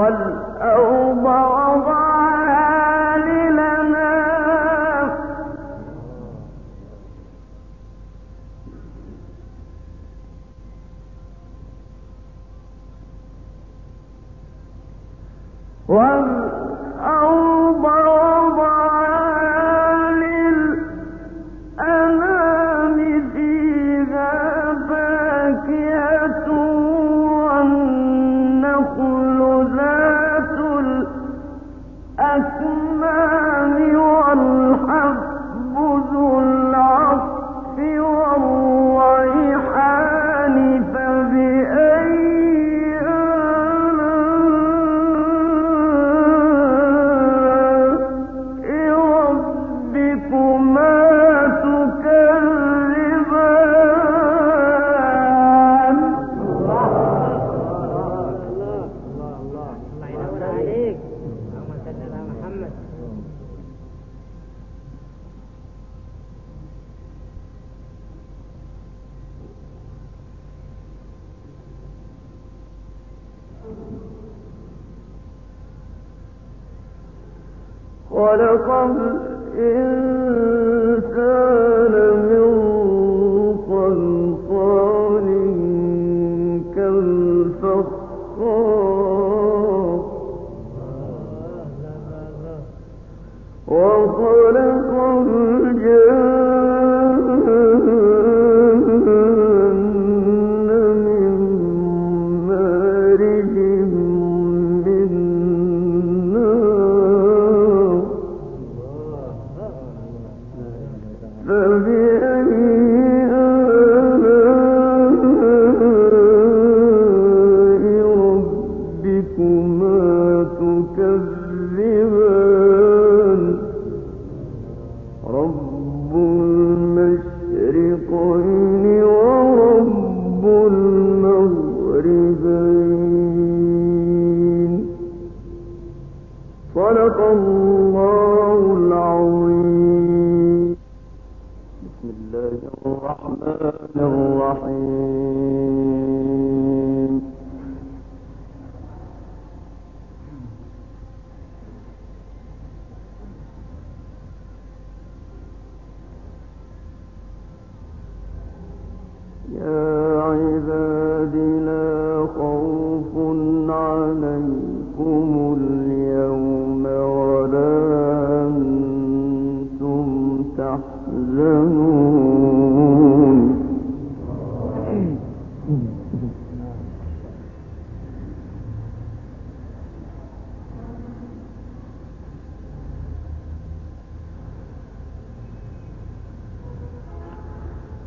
خلق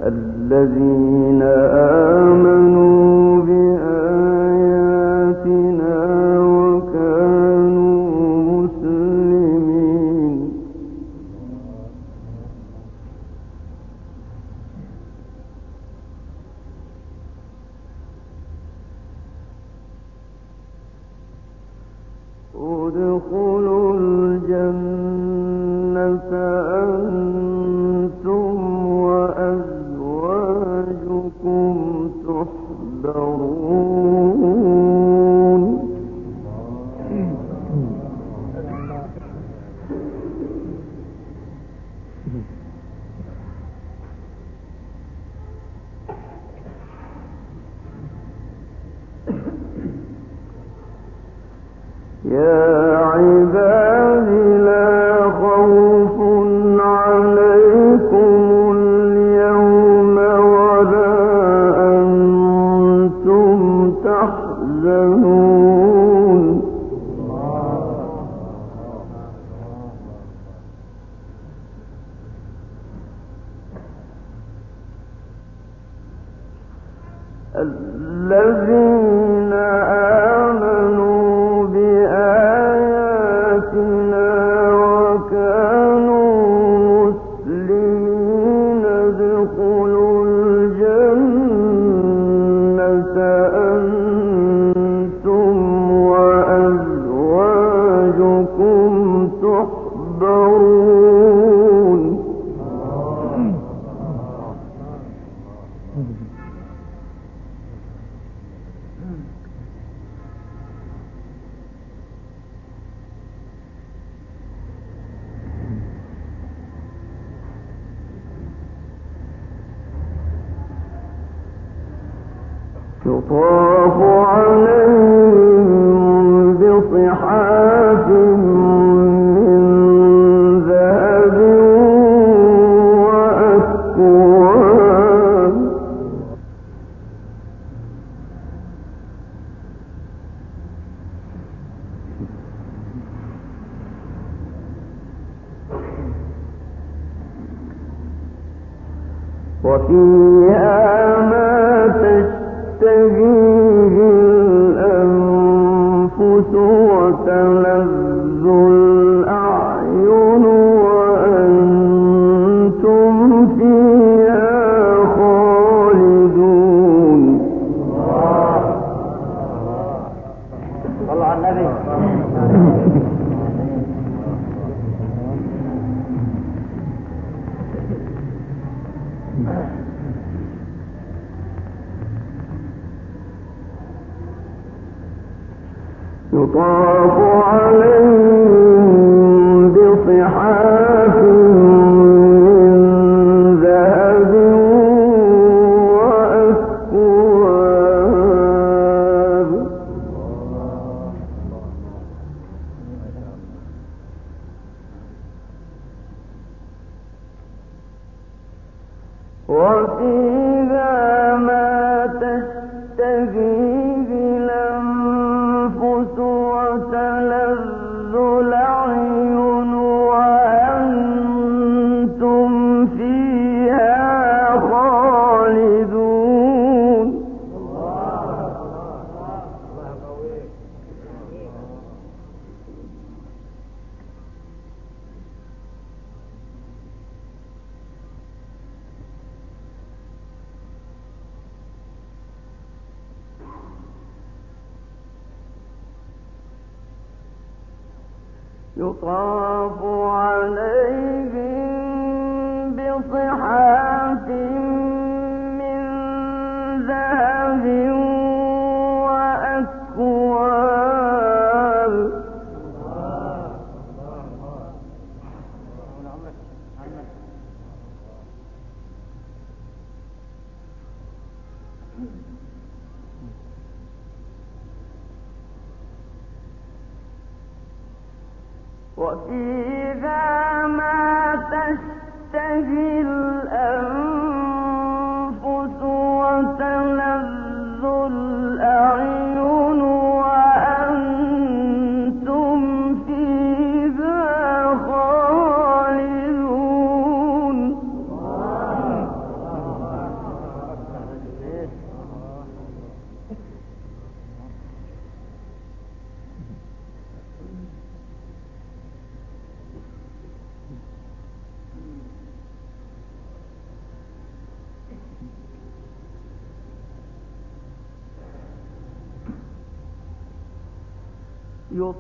الذين آمنوا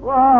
fly.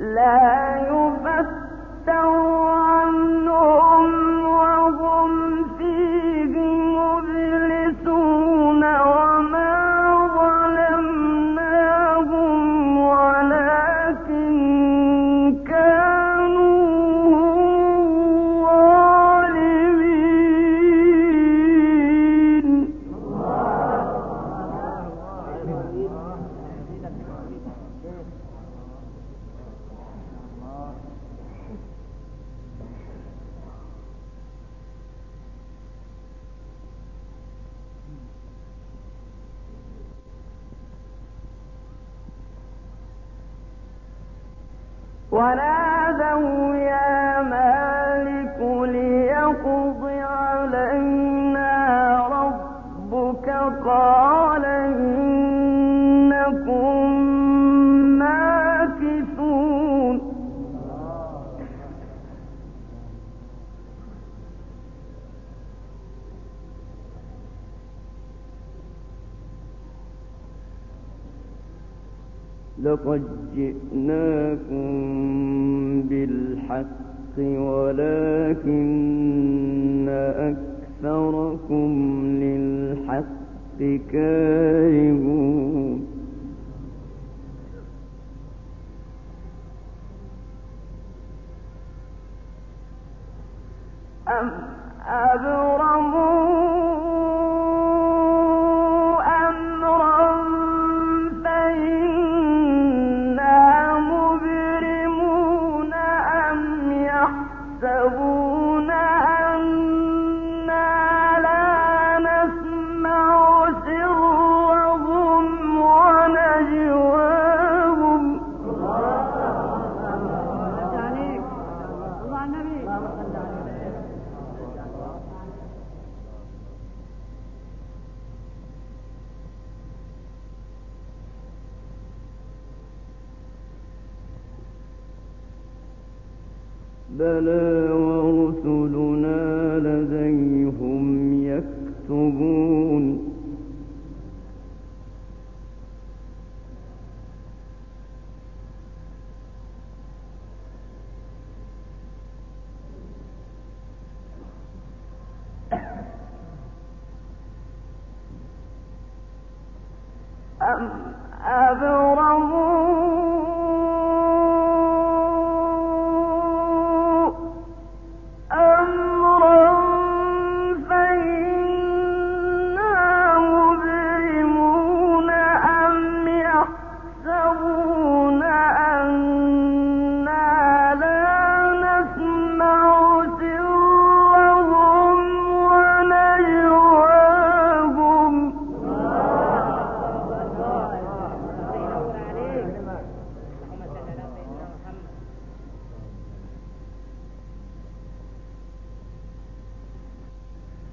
لا يفتر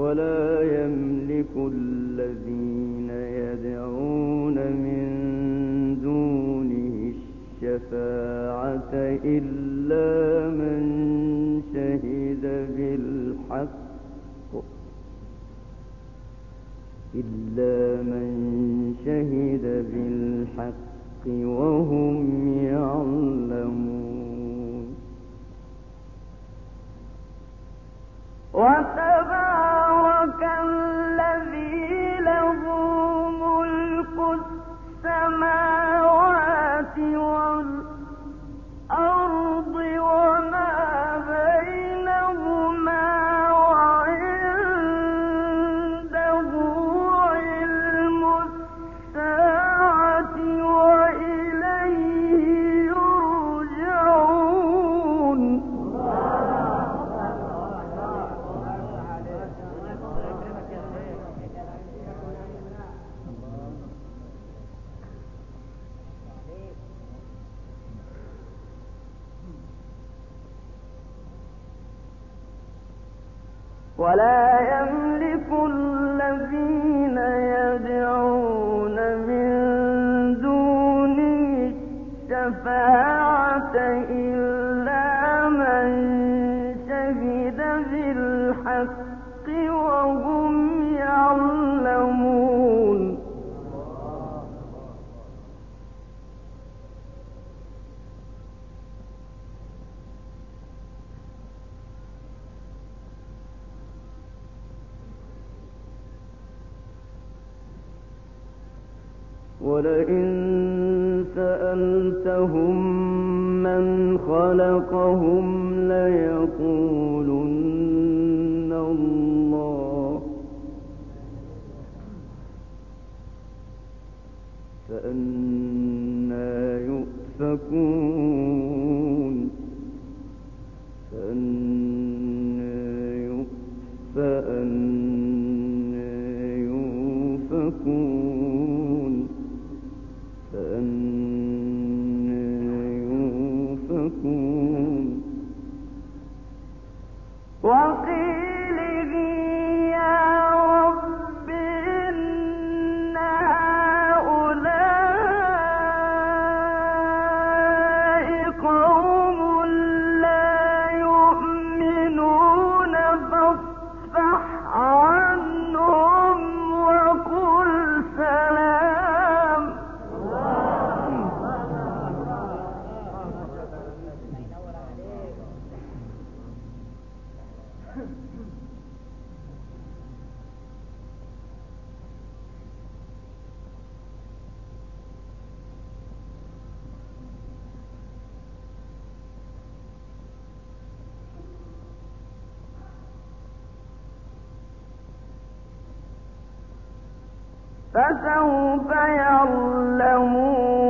ولا يملك الذين يدعون من دونه الشفاعة إلا من شهد بالحق. إلا من شهد بالحق وهم إلا من شهد بالحق وهم يعلمون. ولئن خلقهم فسوف يعلمون.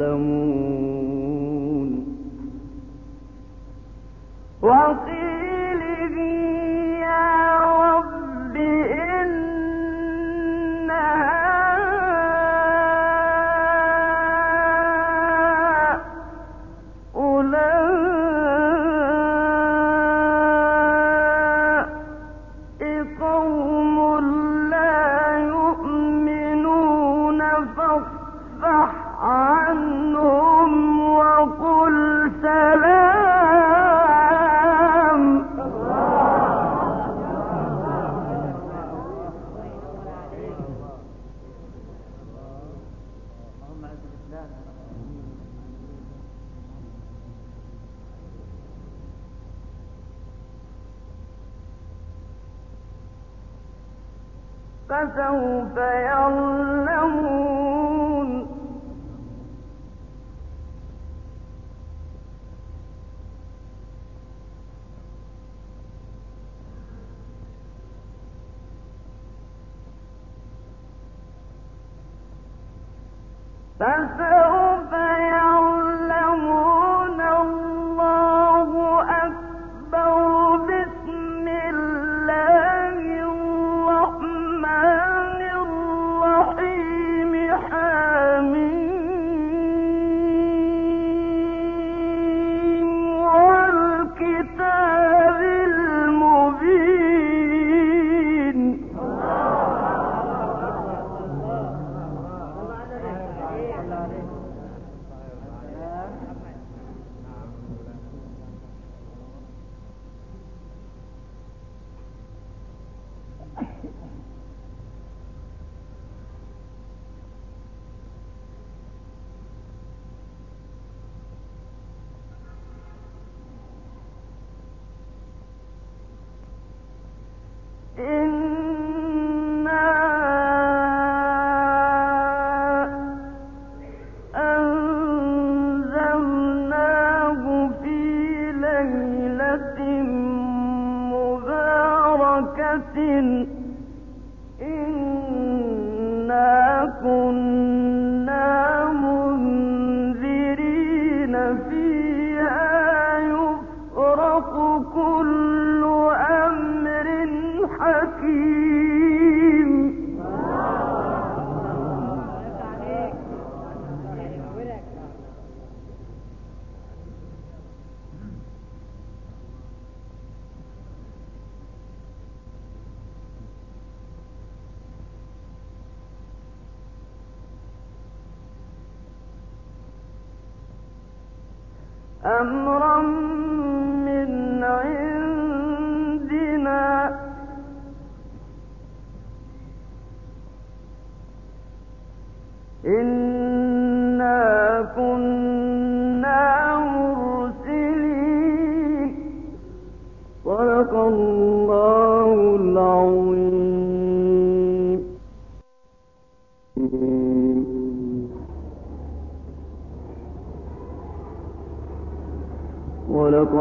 alone. فسوف يعلم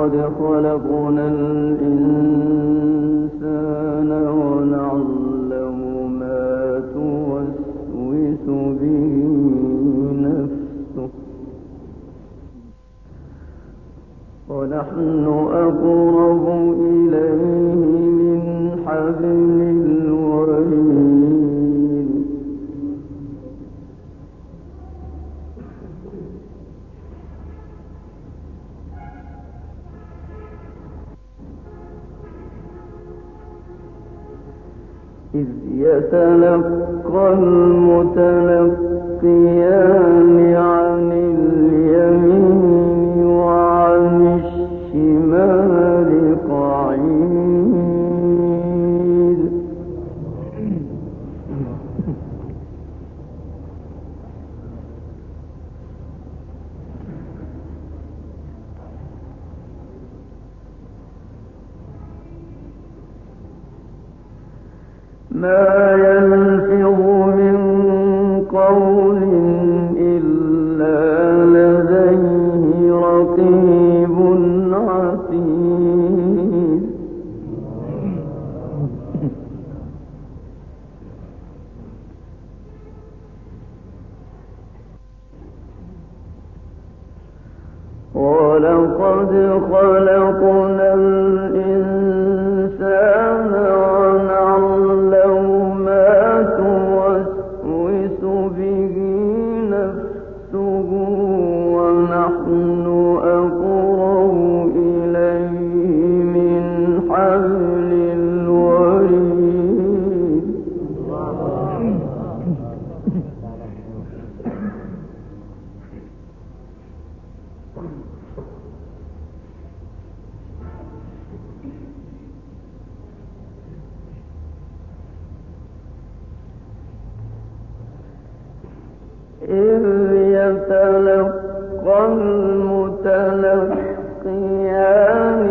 لقد خلقنا الإنسان ونعلم ما توسوس به نفسه. ونحن أقرب إليه من حبل يتلقى المتلقيان يتلقى المتلقيان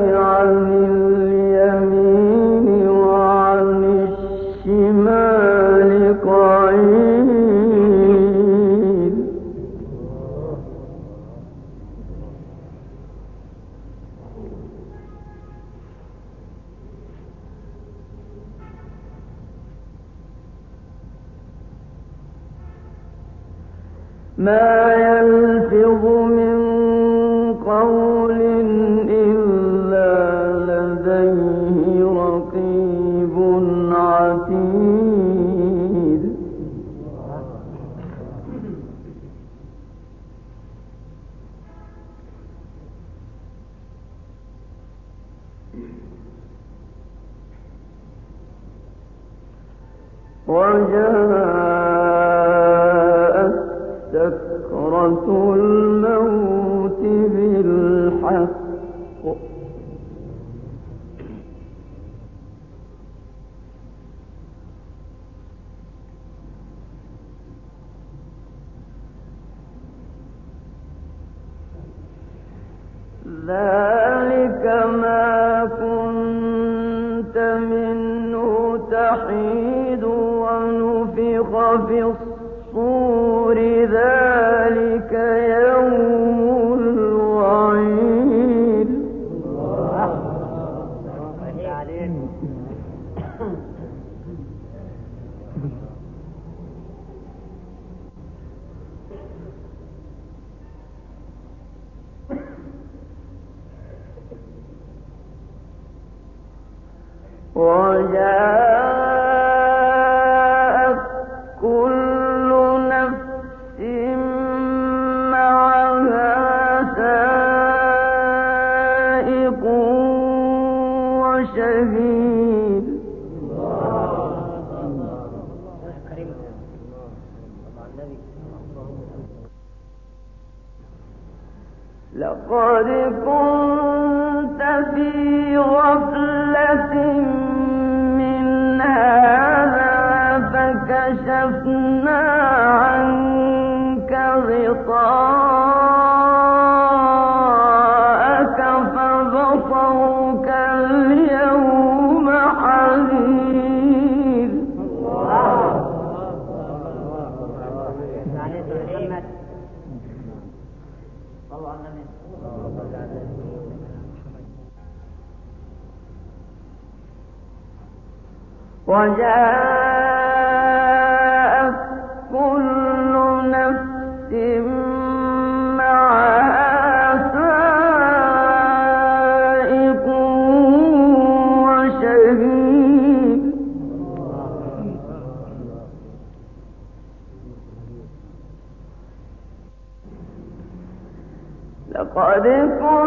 قد كنت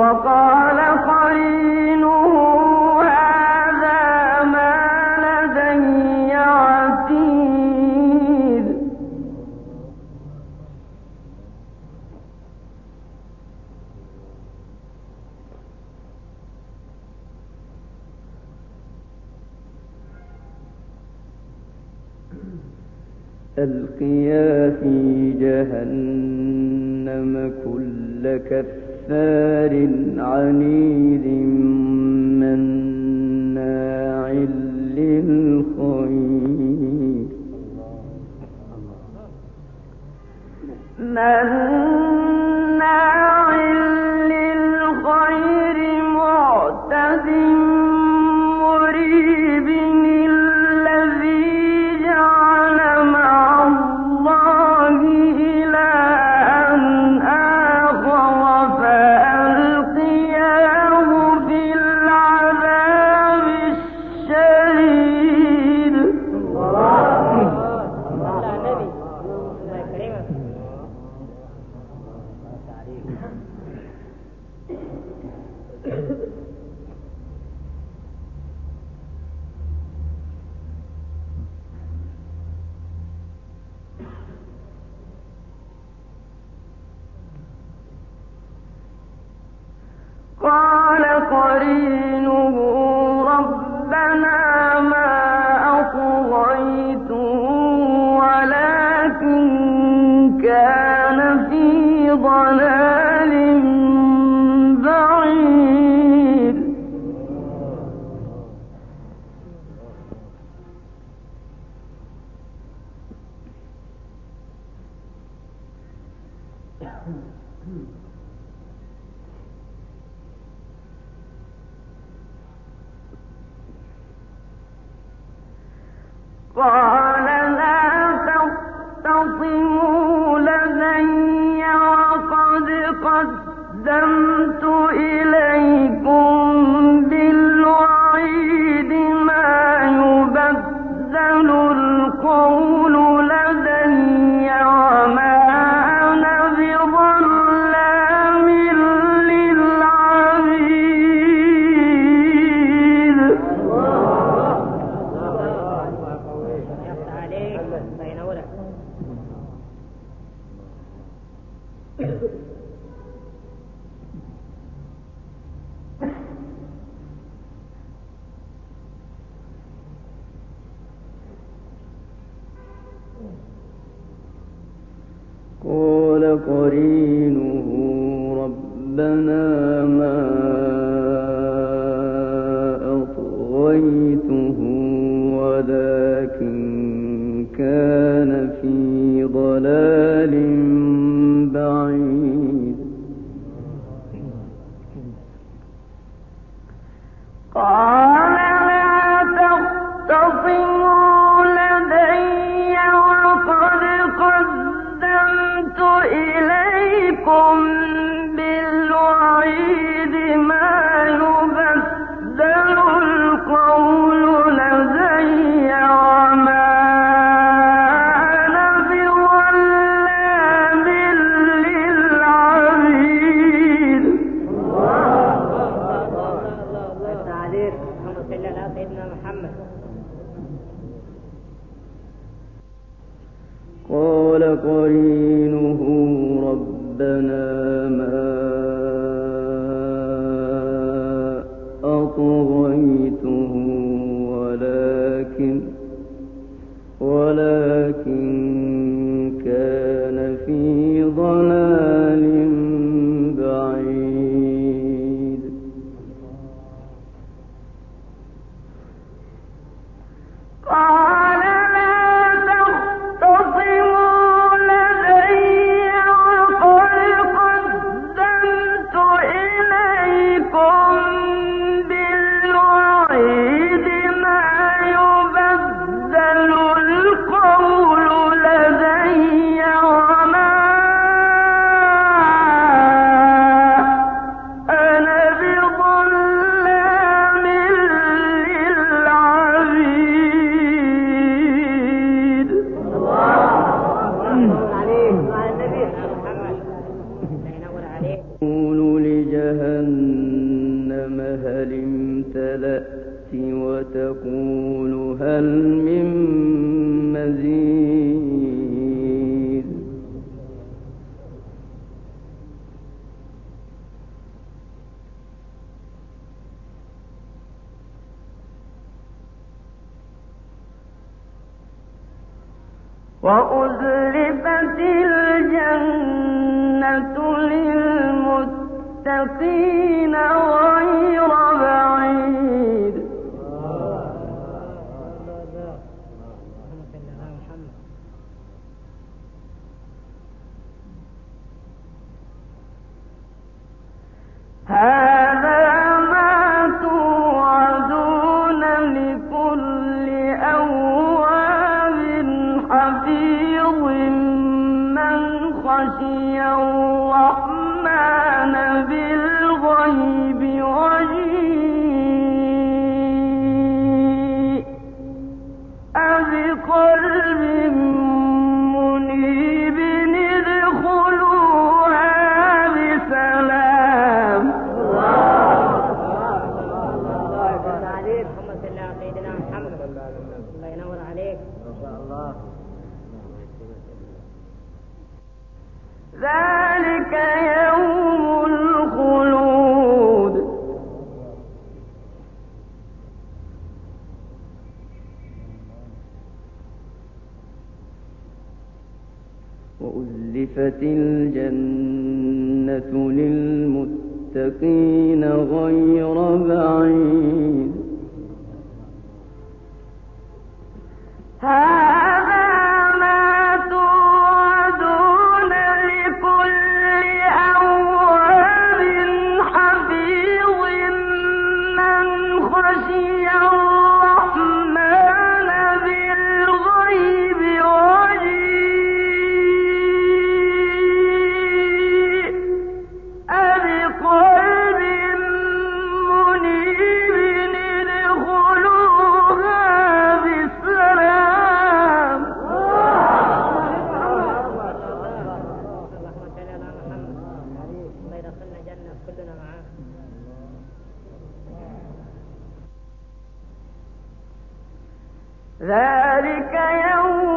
وقال وأزلفت الْمُسْتَقِيمِ ذلك يوم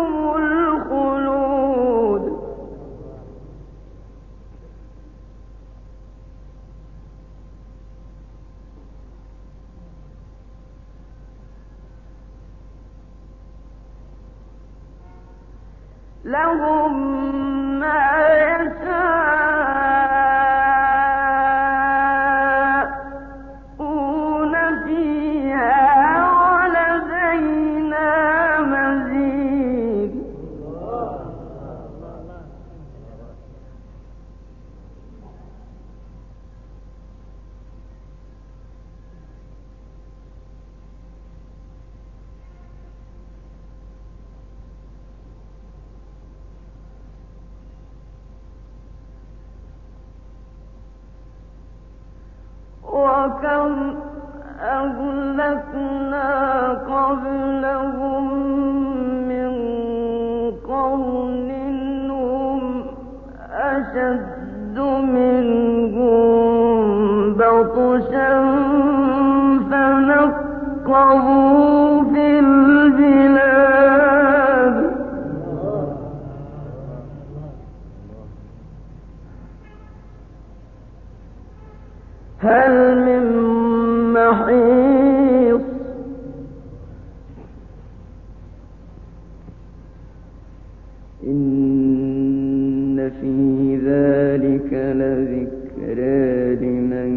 ذكرى لمن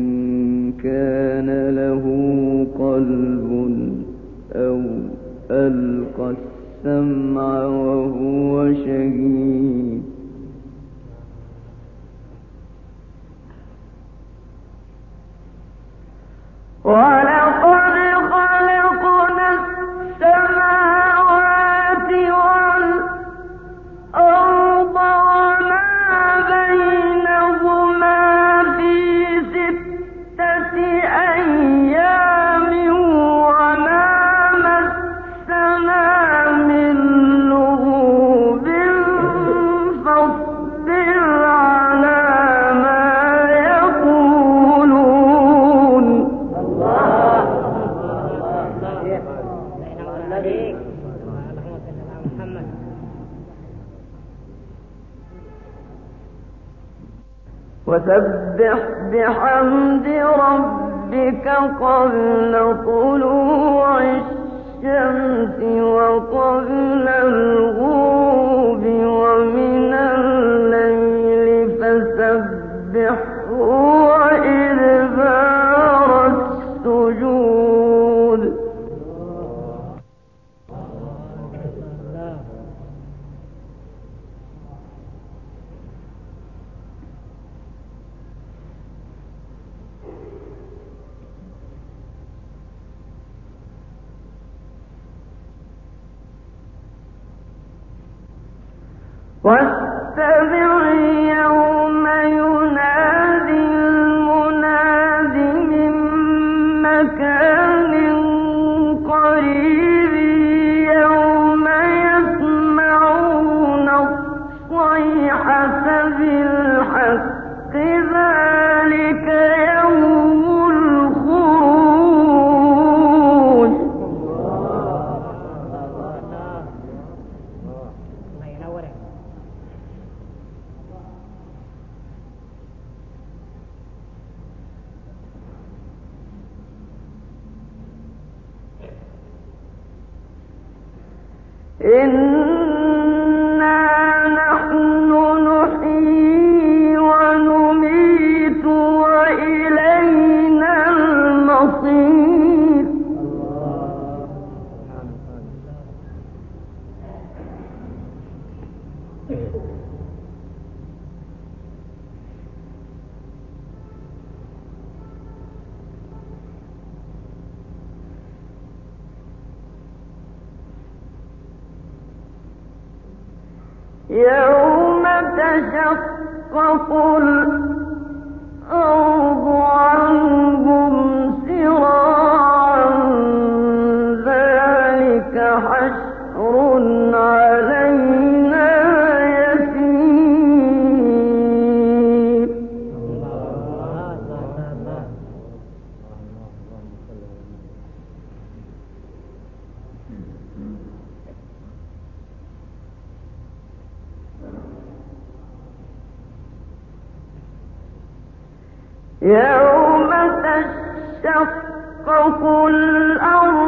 كان له قلب أو ألقى السمع وهو شهيد. ولقد وسبح بحمد ربك قبل طلوع الشمس وقبل الغروب. يوم يوم تشقق الأرض